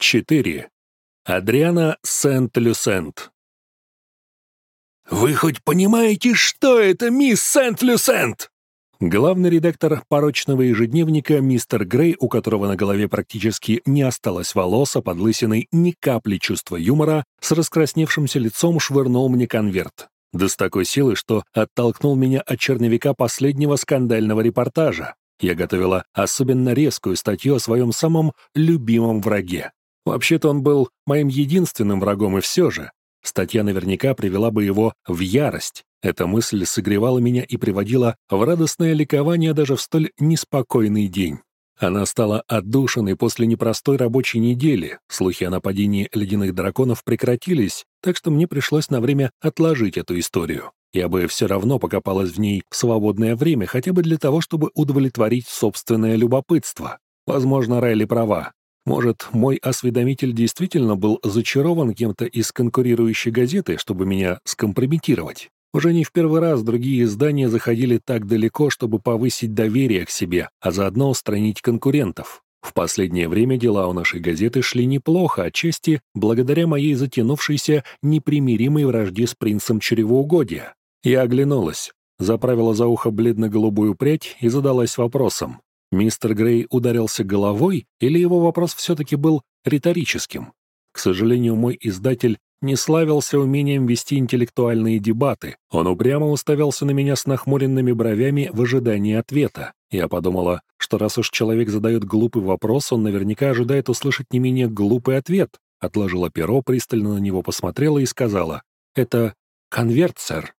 4. Адриана Сент-Люсент. «Вы хоть понимаете, что это, мисс Сент-Люсент?» Главный редактор порочного ежедневника мистер Грей, у которого на голове практически не осталось волос, а под лысиной ни капли чувства юмора, с раскрасневшимся лицом швырнул мне конверт. Да с такой силой, что оттолкнул меня от черновика последнего скандального репортажа. Я готовила особенно резкую статью о своем самом любимом враге. Вообще-то он был моим единственным врагом, и все же. Статья наверняка привела бы его в ярость. Эта мысль согревала меня и приводила в радостное ликование даже в столь неспокойный день. Она стала отдушиной после непростой рабочей недели. Слухи о нападении ледяных драконов прекратились, так что мне пришлось на время отложить эту историю. Я бы все равно покопалась в ней в свободное время, хотя бы для того, чтобы удовлетворить собственное любопытство. Возможно, Райли права. Может, мой осведомитель действительно был зачарован кем-то из конкурирующей газеты, чтобы меня скомпрометировать. Уже не в первый раз другие издания заходили так далеко, чтобы повысить доверие к себе, а заодно устранить конкурентов. В последнее время дела у нашей газеты шли неплохо, отчасти благодаря моей затянувшейся непримиримой вражде с принцем чревоугодия. Я оглянулась, заправила за ухо бледно-голубую прядь и задалась вопросом. Мистер Грей ударился головой или его вопрос все-таки был риторическим? К сожалению, мой издатель не славился умением вести интеллектуальные дебаты. Он упрямо уставился на меня с нахмуренными бровями в ожидании ответа. Я подумала, что раз уж человек задает глупый вопрос, он наверняка ожидает услышать не менее глупый ответ. Отложила перо, пристально на него посмотрела и сказала, «Это конверт, сэр».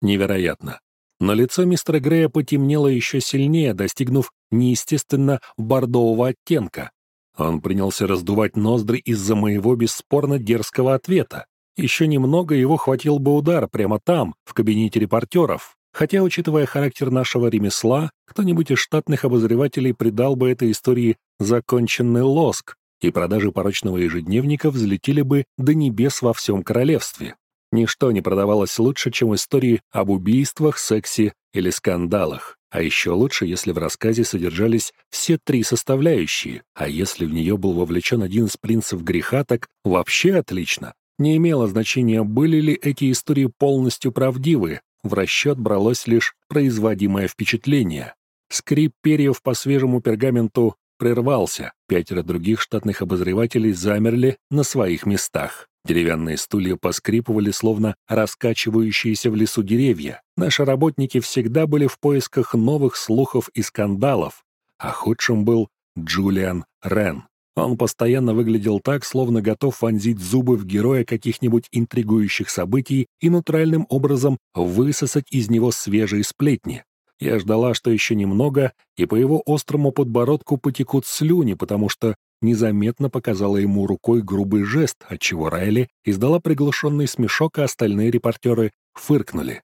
Невероятно. Но лицо мистера Грея потемнело еще сильнее, достигнув неестественно бордового оттенка. Он принялся раздувать ноздри из-за моего бесспорно дерзкого ответа. Еще немного его хватил бы удар прямо там, в кабинете репортеров. Хотя, учитывая характер нашего ремесла, кто-нибудь из штатных обозревателей придал бы этой истории законченный лоск, и продажи порочного ежедневника взлетели бы до небес во всем королевстве. Ничто не продавалось лучше, чем истории об убийствах, сексе или скандалах. А еще лучше, если в рассказе содержались все три составляющие, а если в нее был вовлечен один из принцев греха, так вообще отлично. Не имело значения, были ли эти истории полностью правдивы, в расчет бралось лишь производимое впечатление. Скрип перьев по свежему пергаменту прервался, пятеро других штатных обозревателей замерли на своих местах. Деревянные стулья поскрипывали, словно раскачивающиеся в лесу деревья. Наши работники всегда были в поисках новых слухов и скандалов, а худшим был Джулиан Рен. Он постоянно выглядел так, словно готов вонзить зубы в героя каких-нибудь интригующих событий и натуральным образом высосать из него свежие сплетни. Я ждала, что еще немного, и по его острому подбородку потекут слюни, потому что незаметно показала ему рукой грубый жест, отчего Райли издала приглушенный смешок, а остальные репортеры фыркнули.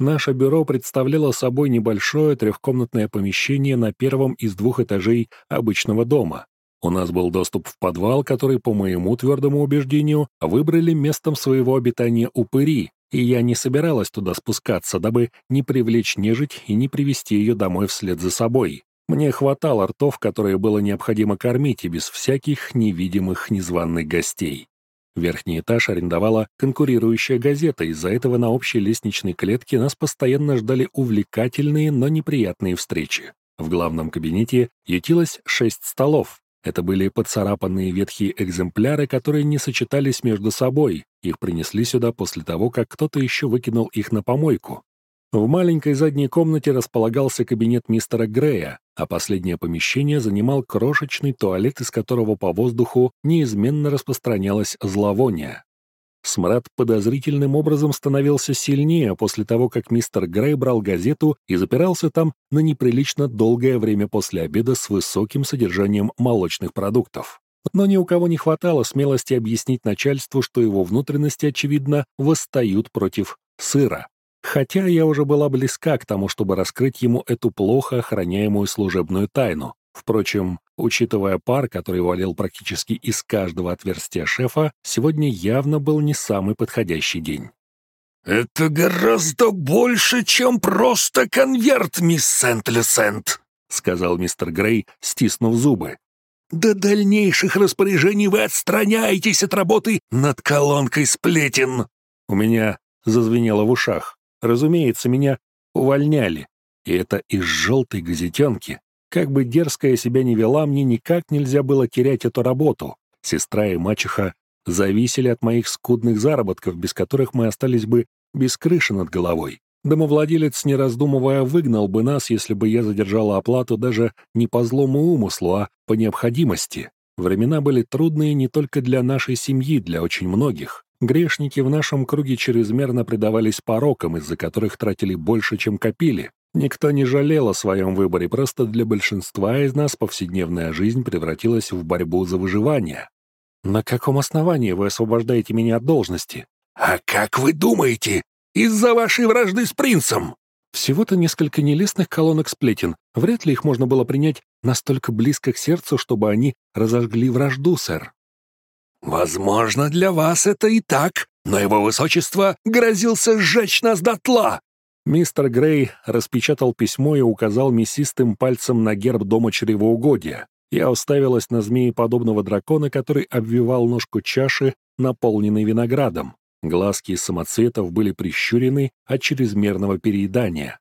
Наше бюро представляло собой небольшое трехкомнатное помещение на первом из двух этажей обычного дома. У нас был доступ в подвал, который, по моему твердому убеждению, выбрали местом своего обитания упыри, и я не собиралась туда спускаться, дабы не привлечь нежить и не привести ее домой вслед за собой. Мне хватало ртов, которые было необходимо кормить, и без всяких невидимых незваных гостей. Верхний этаж арендовала конкурирующая газета, из-за этого на общей лестничной клетке нас постоянно ждали увлекательные, но неприятные встречи. В главном кабинете ютилось шесть столов, это были поцарапанные ветхие экземпляры, которые не сочетались между собой. Их принесли сюда после того, как кто-то еще выкинул их на помойку. В маленькой задней комнате располагался кабинет мистера Грея, а последнее помещение занимал крошечный туалет, из которого по воздуху неизменно распространялось зловоние. Смрад подозрительным образом становился сильнее после того, как мистер Грей брал газету и запирался там на неприлично долгое время после обеда с высоким содержанием молочных продуктов. Но ни у кого не хватало смелости объяснить начальству, что его внутренности, очевидно, восстают против сыра. Хотя я уже была близка к тому, чтобы раскрыть ему эту плохо охраняемую служебную тайну. Впрочем, учитывая пар, который валил практически из каждого отверстия шефа, сегодня явно был не самый подходящий день. «Это гораздо больше, чем просто конверт, мисс Сент-Люсент», — сказал мистер Грей, стиснув зубы. До дальнейших распоряжений вы отстраняетесь от работы над колонкой сплетен!» У меня зазвенело в ушах. Разумеется, меня увольняли. И это из желтой газетенки. Как бы дерзкая себя не вела, мне никак нельзя было терять эту работу. Сестра и мачеха зависели от моих скудных заработков, без которых мы остались бы без крыши над головой. Домовладелец, не раздумывая, выгнал бы нас, если бы я задержала оплату даже не по злому умыслу, а по необходимости. Времена были трудные не только для нашей семьи, для очень многих. Грешники в нашем круге чрезмерно предавались порокам, из-за которых тратили больше, чем копили. Никто не жалел о своем выборе, просто для большинства из нас повседневная жизнь превратилась в борьбу за выживание. «На каком основании вы освобождаете меня от должности?» «А как вы думаете, из-за вашей вражды с принцем!» Всего-то несколько нелестных колонок сплетен. Вряд ли их можно было принять настолько близко к сердцу, чтобы они разожгли вражду, сэр. «Возможно, для вас это и так, но его высочество грозился сжечь нас дотла!» Мистер Грей распечатал письмо и указал мясистым пальцем на герб дома чревоугодия. Я уставилась на змееподобного дракона, который обвивал ножку чаши, наполненной виноградом. Глазки самоцветов были прищурены от чрезмерного переедания.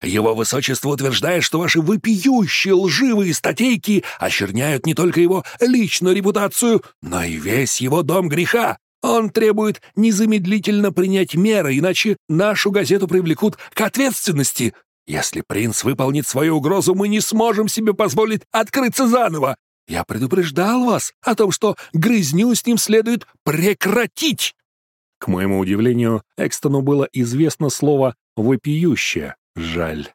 «Его высочество утверждает, что ваши вопиющие лживые статейки очерняют не только его личную репутацию, но и весь его дом греха. Он требует незамедлительно принять меры, иначе нашу газету привлекут к ответственности. Если принц выполнит свою угрозу, мы не сможем себе позволить открыться заново. Я предупреждал вас о том, что грызню с ним следует прекратить». К моему удивлению, Экстону было известно слово «вопиющее». Жаль.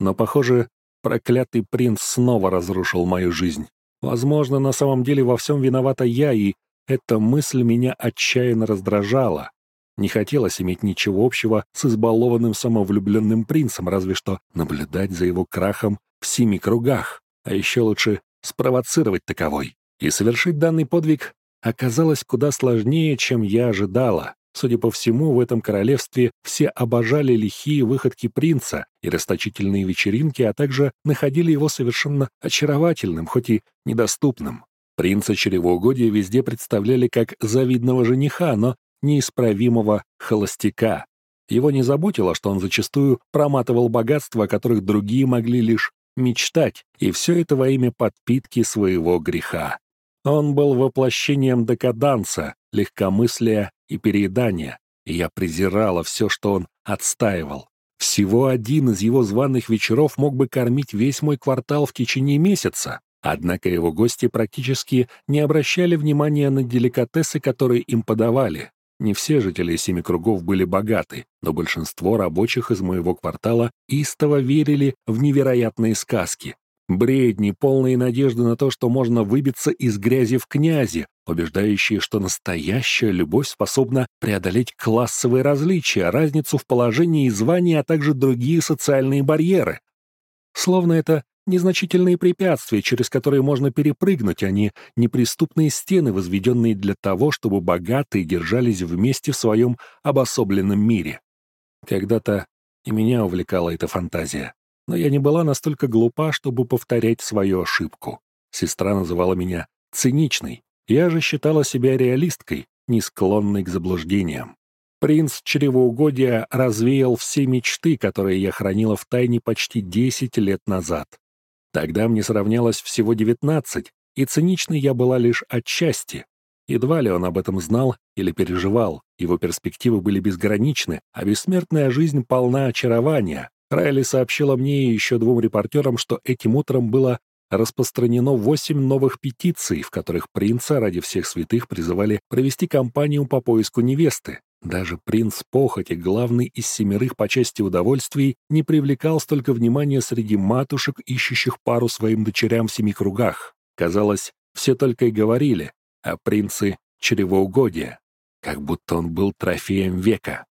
Но, похоже, проклятый принц снова разрушил мою жизнь. Возможно, на самом деле во всем виновата я, и эта мысль меня отчаянно раздражала. Не хотелось иметь ничего общего с избалованным самовлюбленным принцем, разве что наблюдать за его крахом в семи кругах, а еще лучше спровоцировать таковой. И совершить данный подвиг оказалось куда сложнее, чем я ожидала. Судя по всему, в этом королевстве все обожали лихие выходки принца и расточительные вечеринки, а также находили его совершенно очаровательным, хоть и недоступным. Принца чревоугодия везде представляли как завидного жениха, но неисправимого холостяка. Его не заботило, что он зачастую проматывал богатства, о которых другие могли лишь мечтать, и все это во имя подпитки своего греха. Он был воплощением декаданса, легкомыслия и переедания, и я презирала все, что он отстаивал. Всего один из его званых вечеров мог бы кормить весь мой квартал в течение месяца. Однако его гости практически не обращали внимания на деликатесы, которые им подавали. Не все жители Семи Кругов были богаты, но большинство рабочих из моего квартала истово верили в невероятные сказки. Бредни, полные надежды на то, что можно выбиться из грязи в князи, убеждающие, что настоящая любовь способна преодолеть классовые различия, разницу в положении и звании, а также другие социальные барьеры. Словно это незначительные препятствия, через которые можно перепрыгнуть, а не неприступные стены, возведенные для того, чтобы богатые держались вместе в своем обособленном мире. Когда-то и меня увлекала эта фантазия но я не была настолько глупа, чтобы повторять свою ошибку. Сестра называла меня циничной. Я же считала себя реалисткой, не склонной к заблуждениям. Принц чревоугодия развеял все мечты, которые я хранила в тайне почти 10 лет назад. Тогда мне сравнялось всего 19, и циничной я была лишь отчасти. Едва ли он об этом знал или переживал, его перспективы были безграничны, а бессмертная жизнь полна очарования, Райли сообщила мне и еще двум репортерам, что этим утром было распространено восемь новых петиций, в которых принца ради всех святых призывали провести кампанию по поиску невесты. Даже принц Похоти, главный из семерых по части удовольствий, не привлекал столько внимания среди матушек, ищущих пару своим дочерям в семи кругах. Казалось, все только и говорили о принце чревоугодия, как будто он был трофеем века.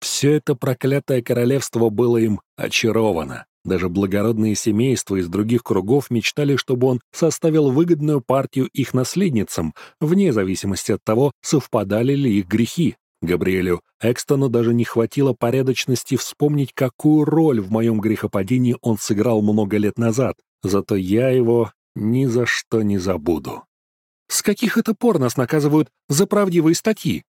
Все это проклятое королевство было им очаровано. Даже благородные семейства из других кругов мечтали, чтобы он составил выгодную партию их наследницам, вне зависимости от того, совпадали ли их грехи. Габриэлю Экстону даже не хватило порядочности вспомнить, какую роль в моем грехопадении он сыграл много лет назад. Зато я его ни за что не забуду. «С каких это пор нас наказывают за правдивые статьи?»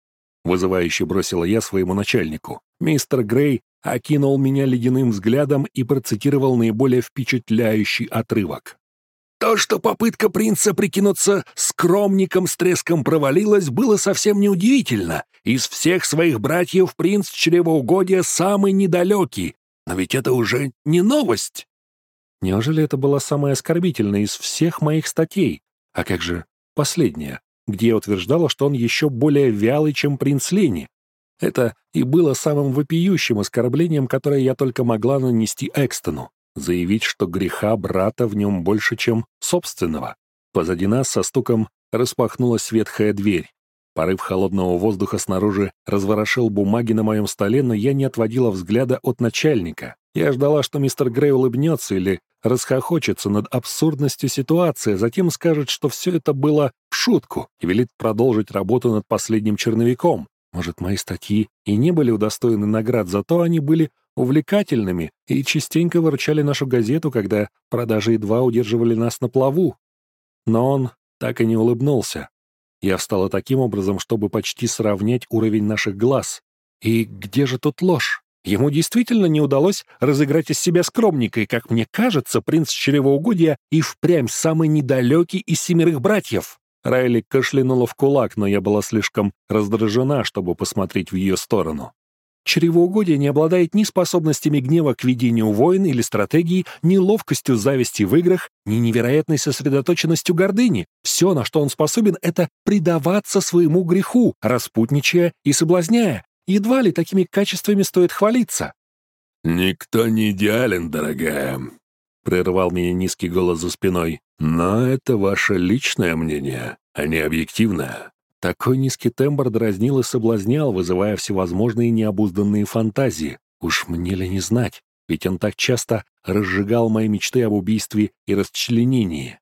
Вызывающе бросила я своему начальнику. Мистер Грей окинул меня ледяным взглядом и процитировал наиболее впечатляющий отрывок. То, что попытка принца прикинуться скромником с треском провалилась, было совсем неудивительно. Из всех своих братьев принц чревоугодия самый недалекий. Но ведь это уже не новость. Неужели это была самая оскорбительная из всех моих статей? А как же последняя, где я утверждала, что он еще более вялый, чем принц Лени? Это и было самым вопиющим оскорблением, которое я только могла нанести Экстону заявить, что греха брата в нем больше, чем собственного. Позади нас со стуком распахнулась ветхая дверь. Порыв холодного воздуха снаружи разворошил бумаги на моем столе, но я не отводила взгляда от начальника. Я ждала, что мистер Грей улыбнется или расхохочется над абсурдностью ситуации, а затем скажет, что все это было в шутку и велит продолжить работу над последним черновиком. Может, мои статьи и не были удостоены наград, зато они были увлекательными и частенько выручали нашу газету, когда продажи едва удерживали нас на плаву. Но он так и не улыбнулся. Я встала таким образом, чтобы почти сравнять уровень наших глаз. И где же тут ложь? Ему действительно не удалось разыграть из себя скромника, и, как мне кажется, принц чревоугодия и впрямь самый недалекий из семерых братьев. Райли кашлянула в кулак, но я была слишком раздражена, чтобы посмотреть в ее сторону. Чревоугодие не обладает ни способностями гнева к ведению войн или стратегии, ни ловкостью зависти в играх, ни невероятной сосредоточенностью гордыни. Все, на что он способен, это предаваться своему греху, распутничая и соблазняя. Едва ли такими качествами стоит хвалиться. «Никто не идеален, дорогая», — прервал меня низкий голос за спиной. «Но это ваше личное мнение, а не объективное. Такой низкий тембр дразнил и соблазнял, вызывая всевозможные необузданные фантазии. Уж мне ли не знать, ведь он так часто разжигал мои мечты об убийстве и расчленении.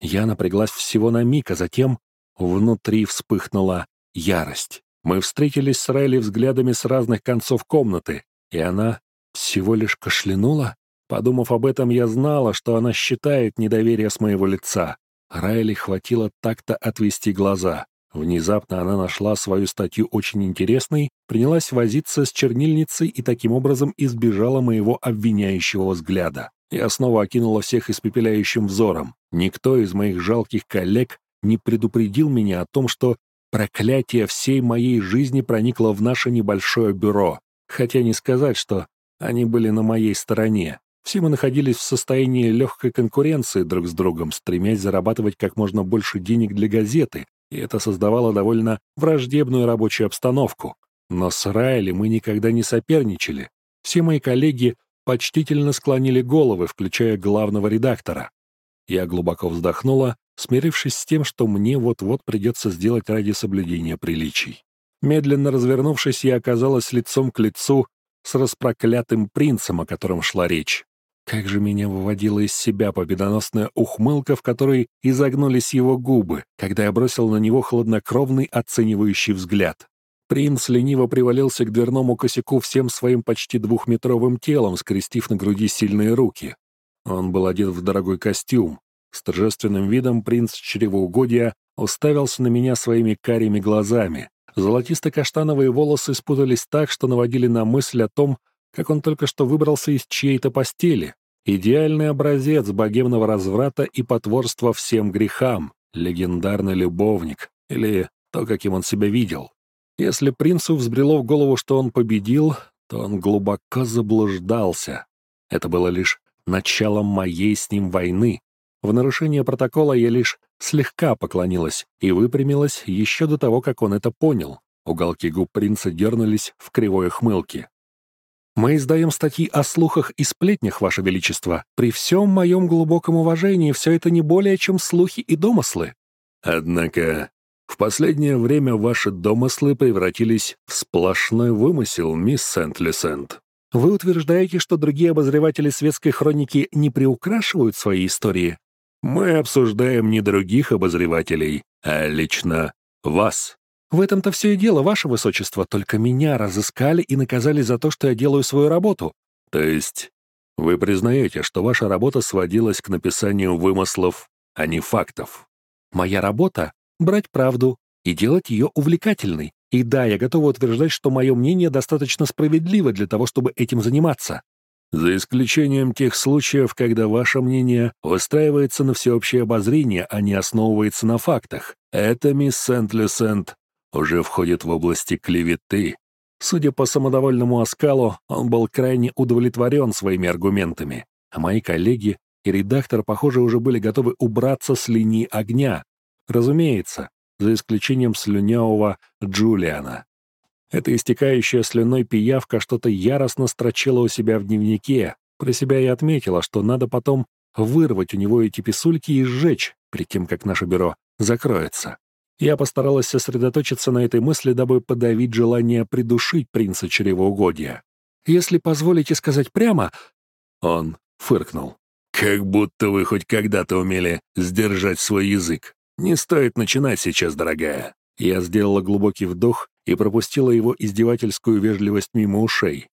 Я напряглась всего на миг, а затем внутри вспыхнула ярость. Мы встретились с Райли взглядами с разных концов комнаты, и она всего лишь кашлянула. Подумав об этом, я знала, что она считает недоверие с моего лица. Райли хватило так-то отвести глаза. Внезапно она нашла свою статью очень интересной, принялась возиться с чернильницей и таким образом избежала моего обвиняющего взгляда. Я снова окинула всех испепеляющим взором. Никто из моих жалких коллег не предупредил меня о том, что проклятие всей моей жизни проникло в наше небольшое бюро. Хотя не сказать, что они были на моей стороне. Все мы находились в состоянии легкой конкуренции друг с другом, стремясь зарабатывать как можно больше денег для газеты, и это создавало довольно враждебную рабочую обстановку. Но с Райли мы никогда не соперничали. Все мои коллеги почтительно склонили головы, включая главного редактора. Я глубоко вздохнула, смирившись с тем, что мне вот-вот придется сделать ради соблюдения приличий. Медленно развернувшись, я оказалась лицом к лицу с распроклятым принцем, о котором шла речь. Как же меня выводила из себя победоносная ухмылка, в которой изогнулись его губы, когда я бросил на него хладнокровный оценивающий взгляд. Принц лениво привалился к дверному косяку всем своим почти двухметровым телом, скрестив на груди сильные руки. Он был одет в дорогой костюм. С торжественным видом принц чревоугодия уставился на меня своими карими глазами. Золотисто-каштановые волосы спутались так, что наводили на мысль о том, как он только что выбрался из чьей-то постели. Идеальный образец богемного разврата и потворства всем грехам, легендарный любовник, или то, каким он себя видел. Если принцу взбрело в голову, что он победил, то он глубоко заблуждался. Это было лишь началом моей с ним войны. В нарушение протокола я лишь слегка поклонилась и выпрямилась еще до того, как он это понял. Уголки губ принца дернулись в кривой хмылке. Мы издаем статьи о слухах и сплетнях, Ваше Величество. При всем моем глубоком уважении все это не более чем слухи и домыслы». «Однако в последнее время ваши домыслы превратились в сплошной вымысел, мисс Сент-Лисент». «Вы утверждаете, что другие обозреватели светской хроники не приукрашивают свои истории?» «Мы обсуждаем не других обозревателей, а лично вас». В этом-то все и дело, ваше высочество, только меня разыскали и наказали за то, что я делаю свою работу. То есть вы признаете, что ваша работа сводилась к написанию вымыслов а не фактов. Моя работа — брать правду и делать ее увлекательной. И да, я готова утверждать, что мое мнение достаточно справедливо для того, чтобы этим заниматься. За исключением тех случаев, когда ваше мнение выстраивается на всеобщее обозрение, а не основывается на фактах. Это, мисс Сент-Люсент, уже входит в области клеветы. Судя по самодовольному оскалу, он был крайне удовлетворен своими аргументами, а мои коллеги и редактор, похоже, уже были готовы убраться с линии огня. Разумеется, за исключением слюнявого Джулиана. Эта истекающая слюной пиявка что-то яростно строчила у себя в дневнике. Про себя я отметила, что надо потом вырвать у него эти писульки и сжечь, перед тем, как наше бюро закроется. Я постаралась сосредоточиться на этой мысли, дабы подавить желание придушить принца чревоугодия. «Если позволите сказать прямо...» Он фыркнул. «Как будто вы хоть когда-то умели сдержать свой язык. Не стоит начинать сейчас, дорогая». Я сделала глубокий вдох и пропустила его издевательскую вежливость мимо ушей.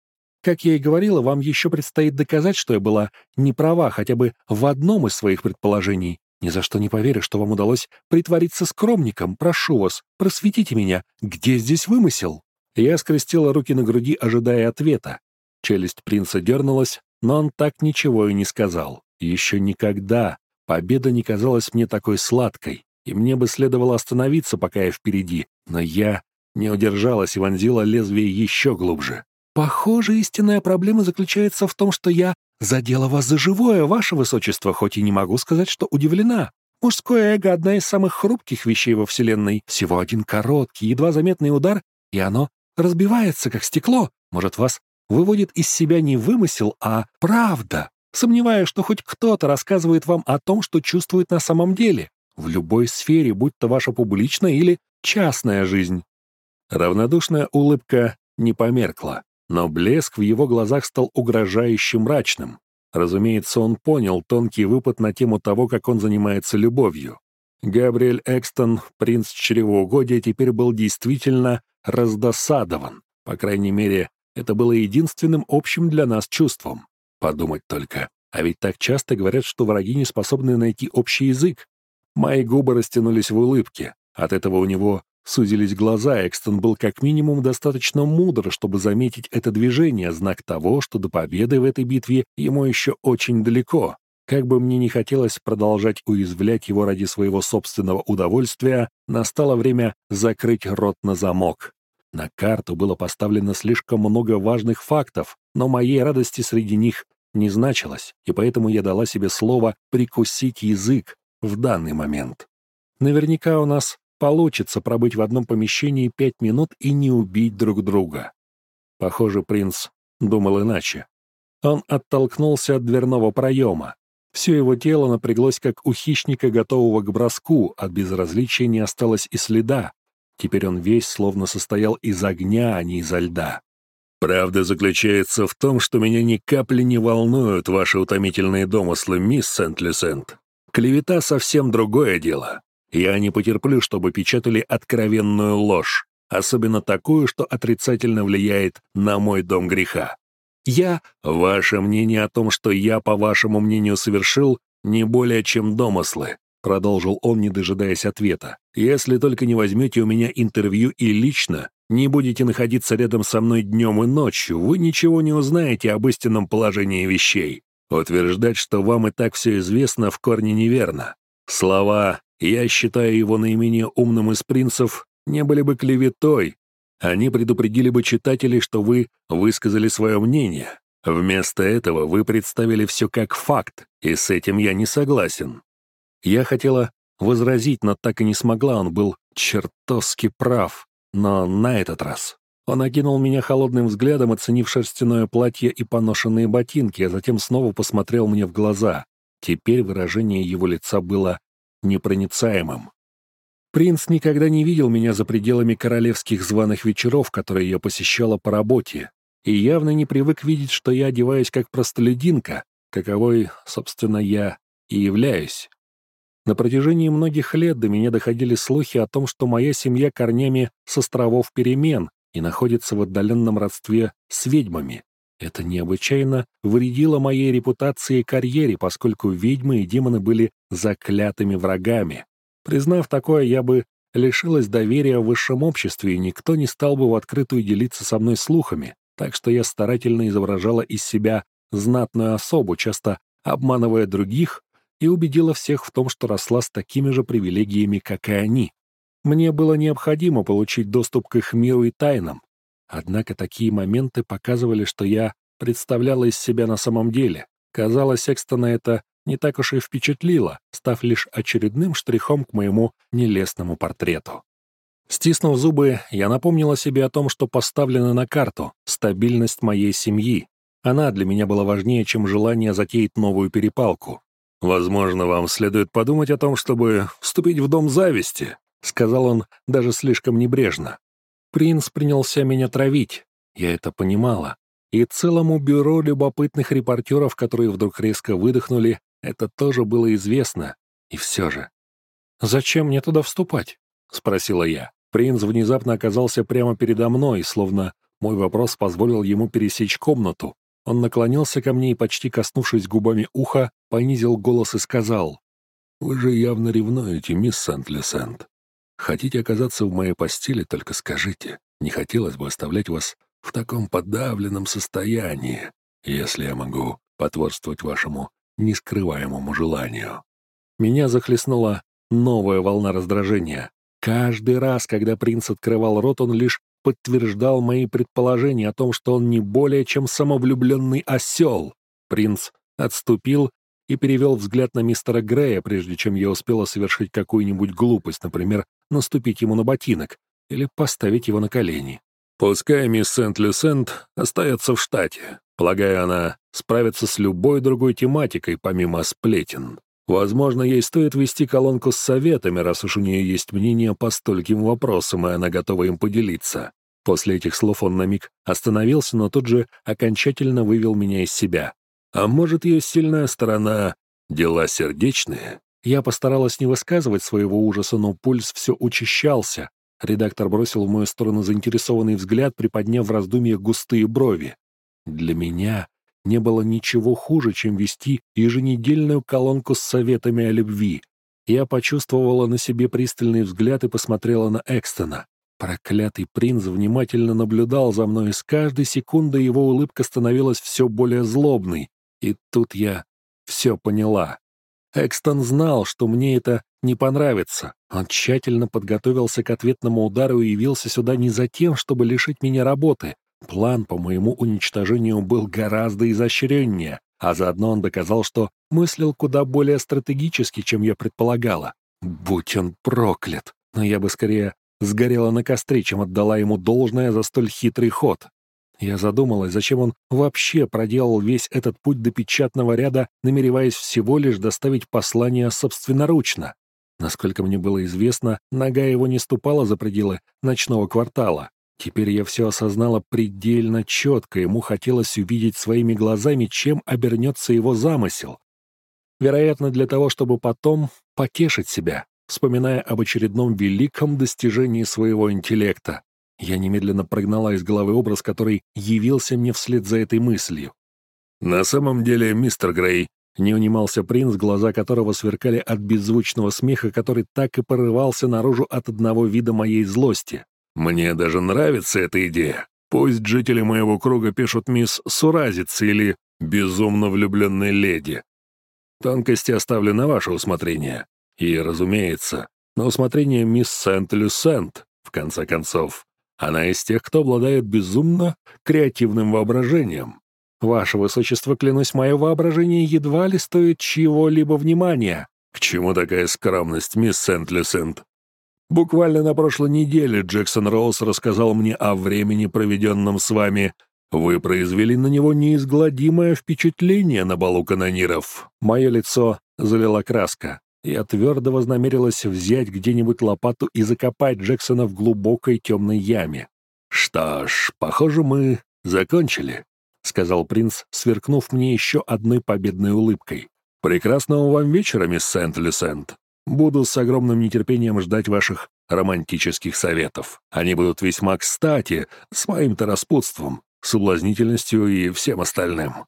Как я и говорила, вам еще предстоит доказать, что я была не права хотя бы в одном из своих предположений. Ни за что не поверю, что вам удалось притвориться скромником. Прошу вас, просветите меня. Где здесь вымысел?» Я скрестила руки на груди, ожидая ответа. Челюсть принца дернулась, но он так ничего и не сказал. Еще никогда победа не казалась мне такой сладкой, и мне бы следовало остановиться, пока я впереди, но я не удержалась и вонзила лезвие еще глубже. «Похоже, истинная проблема заключается в том, что я задела вас за живое, ваше высочество, хоть и не могу сказать, что удивлена. Мужское эго — одна из самых хрупких вещей во Вселенной. Всего один короткий, едва заметный удар, и оно разбивается, как стекло. Может, вас выводит из себя не вымысел, а правда. Сомневаюсь, что хоть кто-то рассказывает вам о том, что чувствует на самом деле. В любой сфере, будь то ваша публичная или частная жизнь. Равнодушная улыбка не померкла, но блеск в его глазах стал угрожающе мрачным. Разумеется, он понял тонкий выпад на тему того, как он занимается любовью. Габриэль Экстон, принц чревоугодия, теперь был действительно раздосадован. По крайней мере, это было единственным общим для нас чувством. Подумать только. А ведь так часто говорят, что враги не способны найти общий язык. Мои губы растянулись в улыбке. От этого у него Сузились глаза, Экстон был как минимум достаточно мудр, чтобы заметить это движение, знак того, что до победы в этой битве ему еще очень далеко. Как бы мне ни хотелось продолжать уязвлять его ради своего собственного удовольствия, настало время закрыть рот на замок. На карту было поставлено слишком много важных фактов, но моей радости среди них не значилось, и поэтому я дала себе слово «прикусить язык» в данный момент. Наверняка у нас получится пробыть в одном помещении пять минут и не убить друг друга. Похоже, принц думал иначе. Он оттолкнулся от дверного проема. Все его тело напряглось, как у хищника, готового к броску, от безразличия не осталось и следа. Теперь он весь словно состоял из огня, а не изо льда. «Правда заключается в том, что меня ни капли не волнуют ваши утомительные домыслы, мисс Сент-Люсент. Клевета — совсем другое дело. Я не потерплю, чтобы печатали откровенную ложь, особенно такую, что отрицательно влияет на мой дом греха. Я, ваше мнение о том, что я, по вашему мнению, совершил, не более чем домыслы, продолжил он, не дожидаясь ответа. Если только не возьмете у меня интервью и лично, не будете находиться рядом со мной днем и ночью, вы ничего не узнаете об истинном положении вещей. Утверждать, что вам и так все известно, в корне неверно. Слова я считаю его наименее умным из принцев, не были бы клеветой. Они предупредили бы читателей, что вы высказали свое мнение. Вместо этого вы представили все как факт, и с этим я не согласен. Я хотела возразить, но так и не смогла, он был чертовски прав. Но на этот раз он окинул меня холодным взглядом, оценив шерстяное платье и поношенные ботинки, а затем снова посмотрел мне в глаза. Теперь выражение его лица было непроницаемым. Принц никогда не видел меня за пределами королевских званых вечеров, которые я посещала по работе, и явно не привык видеть, что я одеваюсь как простолюдинка, каковой, собственно, я и являюсь. На протяжении многих лет до меня доходили слухи о том, что моя семья корнями с островов перемен и находится в отдаленном родстве с ведьмами. Это необычайно вредило моей репутации и карьере, поскольку ведьмы и демоны были заклятыми врагами. Признав такое, я бы лишилась доверия в высшем обществе, и никто не стал бы в открытую делиться со мной слухами, так что я старательно изображала из себя знатную особу, часто обманывая других, и убедила всех в том, что росла с такими же привилегиями, как и они. Мне было необходимо получить доступ к их миру и тайнам. Однако такие моменты показывали, что я представляла из себя на самом деле. Казалось, Экстона это не так уж и впечатлило, став лишь очередным штрихом к моему нелестному портрету. Стиснув зубы, я напомнила себе о том, что поставлена на карту стабильность моей семьи. Она для меня была важнее, чем желание затеять новую перепалку. «Возможно, вам следует подумать о том, чтобы вступить в дом зависти», — сказал он даже слишком небрежно. Принц принялся меня травить, я это понимала. И целому бюро любопытных репортеров, которые вдруг резко выдохнули, это тоже было известно. И все же. «Зачем мне туда вступать?» — спросила я. Принц внезапно оказался прямо передо мной, словно мой вопрос позволил ему пересечь комнату. Он наклонился ко мне и, почти коснувшись губами уха, понизил голос и сказал, «Вы же явно ревнуете, мисс Сент-Лесент. Хотите оказаться в моей постели, только скажите. Не хотелось бы оставлять вас в таком подавленном состоянии, если я могу потворствовать вашему нескрываемому желанию». Меня захлестнула новая волна раздражения. Каждый раз, когда принц открывал рот, он лишь подтверждал мои предположения о том, что он не более чем самовлюбленный осел. Принц отступил и перевел взгляд на мистера Грея, прежде чем я успела совершить какую-нибудь глупость, например, наступить ему на ботинок или поставить его на колени. «Пускай мисс Сент-Люсент остается в штате. Полагаю, она справится с любой другой тематикой, помимо сплетен. Возможно, ей стоит вести колонку с советами, раз уж у нее есть мнение по стольким вопросам, и она готова им поделиться. После этих слов он на миг остановился, но тут же окончательно вывел меня из себя. А может, ее сильная сторона — дела сердечные? Я постаралась не высказывать своего ужаса, но пульс все учащался. Редактор бросил в мою сторону заинтересованный взгляд, приподняв в раздумьях густые брови. Для меня не было ничего хуже, чем вести еженедельную колонку с советами о любви. Я почувствовала на себе пристальный взгляд и посмотрела на Экстона. Проклятый принц внимательно наблюдал за мной, и с каждой секундой его улыбка становилась все более злобной. И тут я все поняла. Экстон знал, что мне это не понравится. Он тщательно подготовился к ответному удару и явился сюда не за тем, чтобы лишить меня работы. План по моему уничтожению был гораздо изощреннее, а заодно он доказал, что мыслил куда более стратегически, чем я предполагала. Будь он проклят! Но я бы скорее сгорела на костре, чем отдала ему должное за столь хитрый ход. Я задумалась, зачем он вообще проделал весь этот путь до печатного ряда, намереваясь всего лишь доставить послание собственноручно. Насколько мне было известно, нога его не ступала за пределы ночного квартала. Теперь я все осознала предельно четко, ему хотелось увидеть своими глазами, чем обернется его замысел. Вероятно, для того, чтобы потом потешить себя, вспоминая об очередном великом достижении своего интеллекта. Я немедленно прогнала из головы образ, который явился мне вслед за этой мыслью. «На самом деле, мистер Грей», — не унимался принц, глаза которого сверкали от беззвучного смеха, который так и порывался наружу от одного вида моей злости. Мне даже нравится эта идея. Пусть жители моего круга пишут мисс Суразица или безумно влюбленной леди. Тонкости оставлю на ваше усмотрение. И, разумеется, на усмотрение мисс Сент-Люсент, в конце концов. Она из тех, кто обладает безумно креативным воображением. Ваше Высочество, клянусь, мое воображение едва ли стоит чьего-либо внимания. К чему такая скромность, мисс Сент-Люсент? Буквально на прошлой неделе Джексон Роуз рассказал мне о времени, проведенном с вами. Вы произвели на него неизгладимое впечатление на балу канониров. Мое лицо залила краска. Я твердо вознамерилась взять где-нибудь лопату и закопать Джексона в глубокой темной яме. «Что ж, похоже, мы закончили», — сказал принц, сверкнув мне еще одной победной улыбкой. «Прекрасного вам вечера, мисс Сент-Люсент. Буду с огромным нетерпением ждать ваших романтических советов. Они будут весьма кстати с моим-то распутством. соблазнительностью и всем остальным.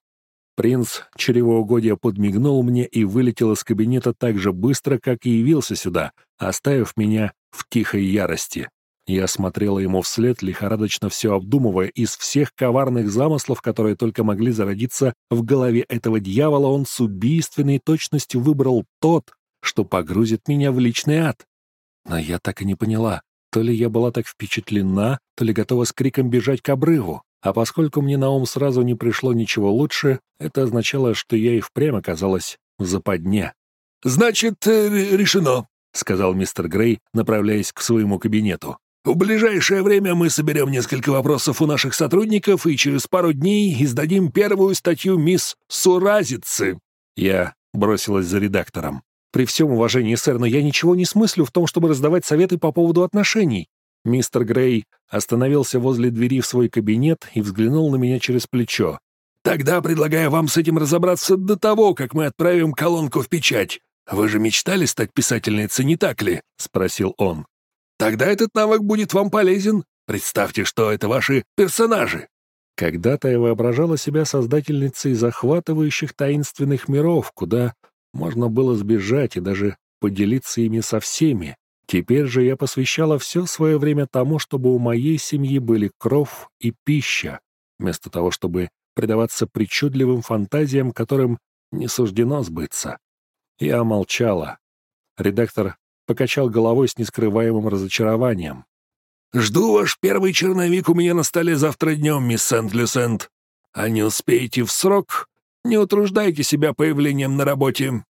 Принц чревоугодия подмигнул мне и вылетел из кабинета так же быстро, как и явился сюда, оставив меня в тихой ярости. Я смотрела ему вслед, лихорадочно все обдумывая. Из всех коварных замыслов, которые только могли зародиться в голове этого дьявола, он с убийственной точностью выбрал тот, что погрузит меня в личный ад. Но я так и не поняла, то ли я была так впечатлена, то ли готова с криком бежать к обрыву. А поскольку мне на ум сразу не пришло ничего лучше, это означало, что я и впрямь оказалась в западне. «Значит, э, решено», — сказал мистер Грей, направляясь к своему кабинету. «В ближайшее время мы соберем несколько вопросов у наших сотрудников и через пару дней издадим первую статью мисс Суразицы». Я бросилась за редактором. «При всем уважении, сэр, но я ничего не смыслю в том, чтобы раздавать советы по поводу отношений. Мистер Грей остановился возле двери в свой кабинет и взглянул на меня через плечо. «Тогда предлагаю вам с этим разобраться до того, как мы отправим колонку в печать. Вы же мечтали стать писательницей, не так ли?» — спросил он. «Тогда этот навык будет вам полезен. Представьте, что это ваши персонажи». Когда-то я воображала себя создательницей захватывающих таинственных миров, куда можно было сбежать и даже поделиться ими со всеми, Теперь же я посвящала все свое время тому, чтобы у моей семьи были кров и пища, вместо того, чтобы предаваться причудливым фантазиям, которым не суждено сбыться. Я молчала. Редактор покачал головой с нескрываемым разочарованием. «Жду ваш первый черновик у меня на столе завтра днем, мисс Сент-Люсент. А не успеете в срок, не утруждайте себя появлением на работе.